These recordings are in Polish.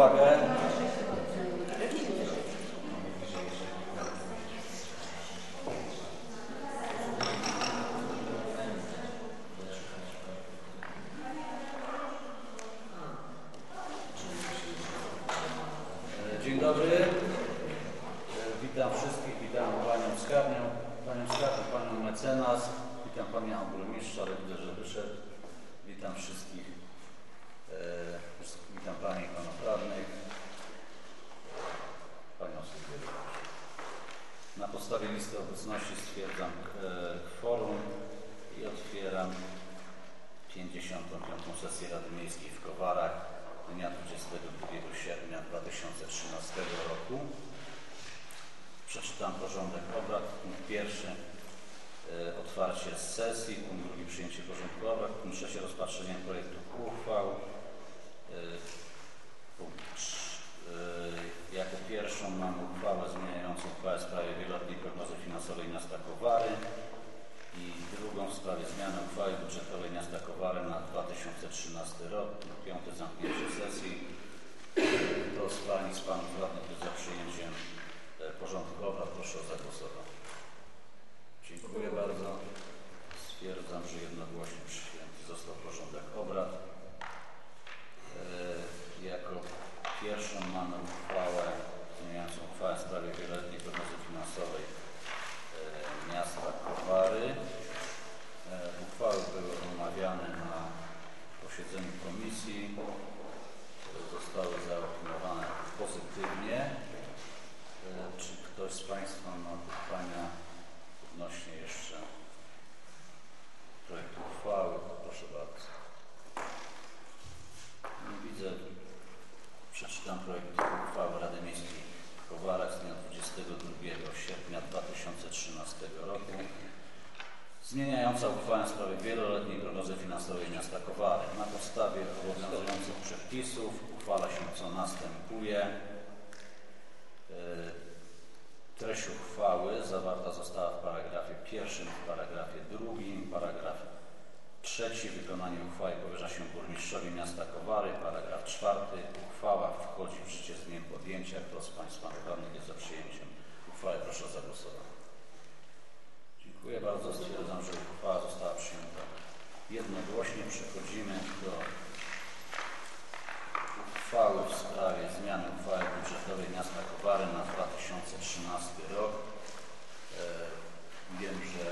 uwagę. Dzień dobry. Witam wszystkich, witam Panią Skarbnią, Panią Skarbnią, Panią Mecenas, witam Pana Burmistrza, ale widzę, że wyszedł. Witam wszystkich, witam Panie i Panów Radnych, Panią Sekretarz. Na podstawie listy obecności stwierdzam e, kworum i otwieram 55. sesję Rady Miejskiej w Kowarach dnia 22 sierpnia 2013 roku. Przeczytam porządek obrad. Punkt pierwszy e, otwarcie sesji. Punkt drugi przyjęcie porządku obrad. Punkt trzeci rozpatrzenie projektu uchwał. Jako pierwszą mamy uchwałę zmieniającą uchwałę w sprawie wieloletniej prognozy finansowej miasta Kowary i drugą w sprawie zmiany uchwały budżetowej miasta Kowary na 2013 rok. Piąty zamknięcie sesji. Kto z Pań i z Panów Radnych jest za przyjęciem e, porządku obrad? Proszę o zagłosowanie. Dziękuję bardzo. Stwierdzam, że jednogłośnie przyjęty został porządek obrad. E, Jako pierwszą mamy uchwałę zmieniającą uchwałę w sprawie wieloletniej prognozy finansowej e, miasta Kowary. E, Uchwały były omawiane na posiedzeniu komisji. Zostały zaopiniowane pozytywnie. Czy ktoś z Państwa ma pytania odnośnie jeszcze projektu uchwały? Proszę bardzo. Widzę. Przeczytam projekt uchwały Rady Miejskiej w Kowarach z dnia 22 sierpnia 2013 roku zmieniająca uchwałę w sprawie wieloletniej prognozy finansowej miasta Kowary. Na podstawie obowiązujących przepisów uchwala się co następuje. E, Treść uchwały zawarta została w paragrafie pierwszym, w paragrafie drugim, paragraf trzeci. Wykonanie uchwały powierza się burmistrzowi miasta Kowary. Paragraf czwarty. Uchwała wchodzi w życie z dniem podjęcia. Kto z Państwa radnych jest za przyjęciem uchwały? Proszę o zagłosowanie. Dziękuję bardzo. Stwierdzam, że uchwała została przyjęta jednogłośnie. Przechodzimy do uchwały w sprawie zmiany uchwały budżetowej miasta Kowary na 2013 rok. E, wiem, że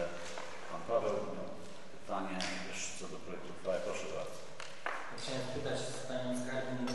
Pan Paweł miał pytanie też co do projektu uchwały. Proszę bardzo. Chciałem spytać z Panią Skarbnik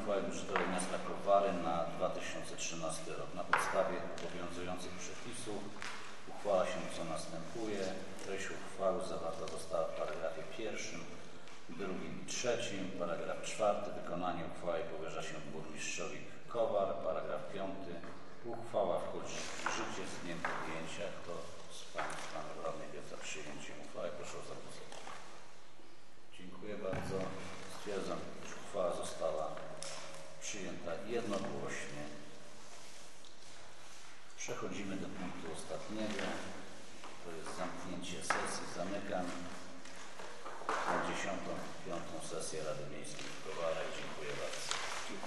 uchwały budżetowej miasta Kowary na 2013 rok. Na podstawie obowiązujących przepisów uchwala się co następuje. Treść uchwały zawarta została w paragrafie pierwszym, drugim i trzecim. Paragraf czwarty. Wykonanie uchwały powierza się burmistrzowi Kowar. Paragraf piąty. Uchwała wchodzi